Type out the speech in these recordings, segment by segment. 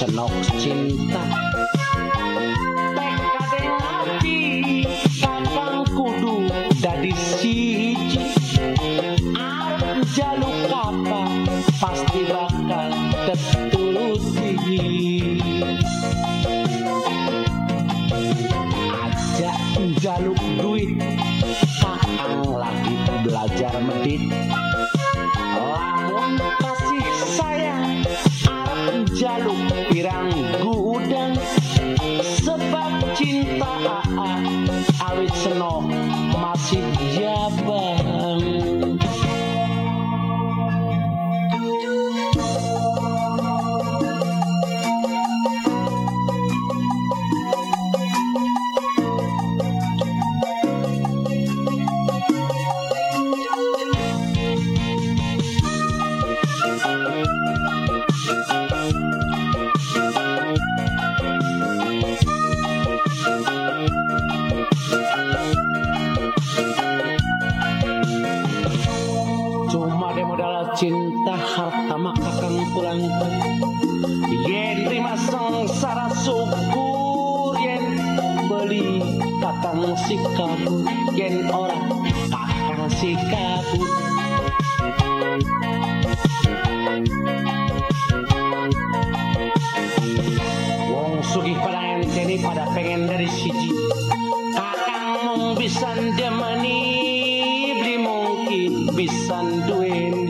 senok cinta. Hati kakang kudu dadi siji Arep jaluk apa pasti bakal keturuti Ajak jaluk duit kakang lagi belajar medit Lamun kasih sayang Arab jaluk cinta harta maka kakang pulang. Yen terima sengsara syukur Yen beli kakang si kabur Yen orang kakang si kabur Wong sugih pada enteni pada pengen dari siji. Kakang mung bisa demani Beli mungkin bisa duweni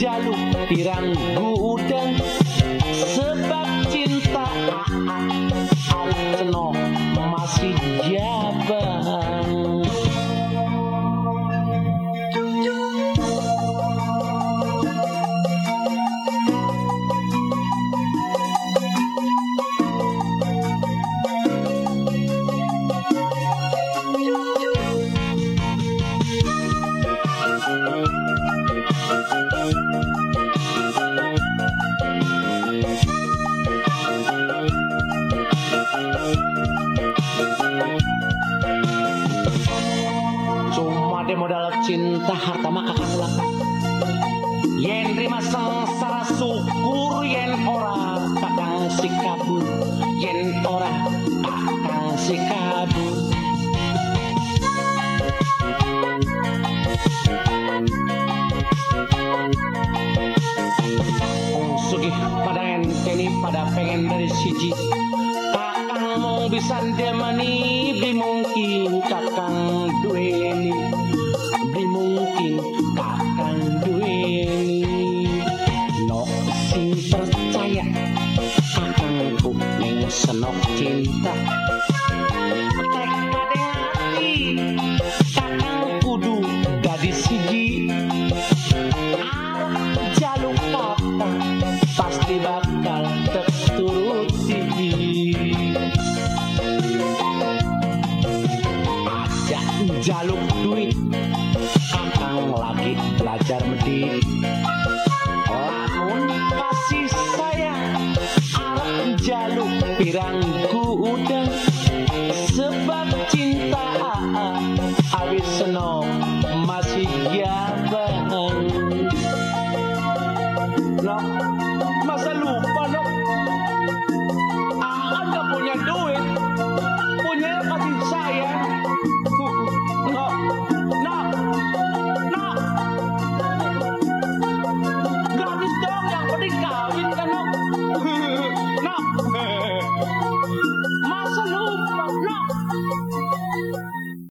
jaluk pirang gudang. Sebab cinta aa Awit seno masih jabang cinta harta maka kakang laka Yen terima sengsara syukur Yen ora kakang si kabur. Yen ora kakang si kabur. Wong sugih pada enteni pada pengen dari siji. Kakang mau bisa demani Beli mungkin kakang duweni Beli mungkin kakang duweni Nok sing percaya Kakangku ning senok cinta. Jaluk duit jaluk pirang gudang Sebab cinta aa Awis senok